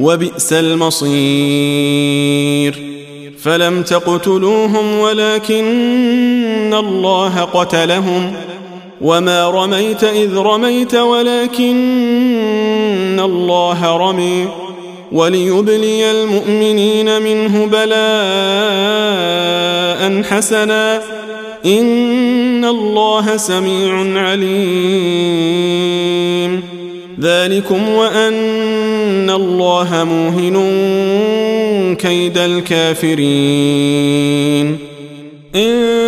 وبئس المصير. فلم تقتلوهم ولكن الله قتلهم. وما رميت إذ رميت ولكن الله رمي. وليبلي المؤمنين منه بلاء حسنا. إن الله سميع عليم. ذلكم وأن الله موهن كيد الكافرين إن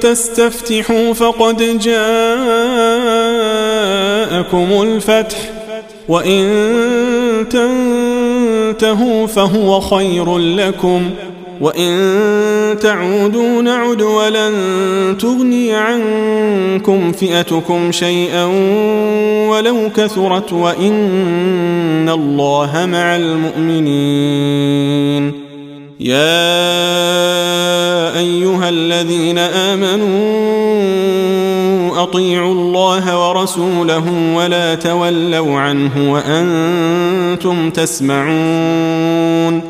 تستفتحوا فقد جاءكم الفتح وإن تنتهوا فهو خير لكم وإن تعودوا نعد ولن تغني عنكم فئتكم شيئا ولو كثرت وإن الله مع المؤمنين. يا أيها الذين آمنوا أطيعوا الله ورسوله ولا تولوا عنه وأنتم تسمعون.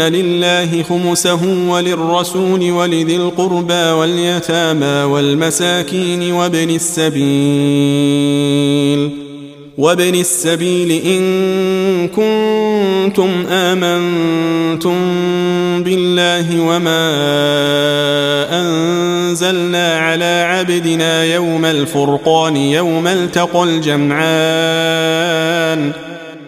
لله خمسه وللرسول ولذي القربى واليتامى والمساكين وابن السبيل وابن السبيل إن كنتم آمنتم بالله وما أنزلنا على عبدنا يوم الفرقان يوم التقى الجمعان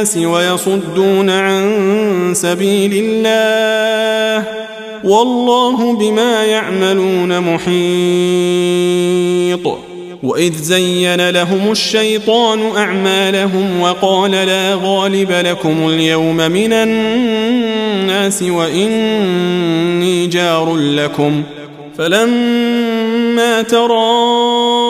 الناس ويصدون عن سبيل الله والله بما يعملون محيط. وإذ زين لهم الشيطان أعمالهم وقال لا غالب لكم اليوم من الناس وإني جار لكم. فلما تراءى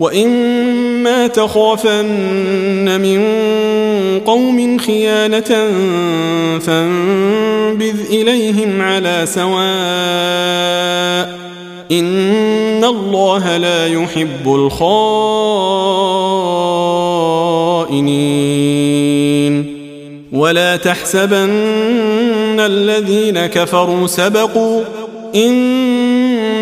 وإما تخافن من قوم خيانة فانبذ إليهم على سواء إن الله لا يحب الخائنين ولا تحسبن الذين كفروا سبقوا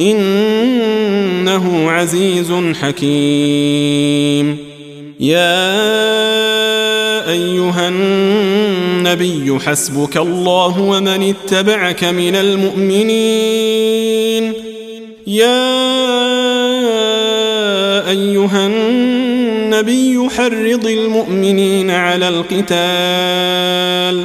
إنه عزيز حكيم. يا أيها النبي حسبك الله ومن اتبعك من المؤمنين. يا أيها النبي حرض المؤمنين على القتال.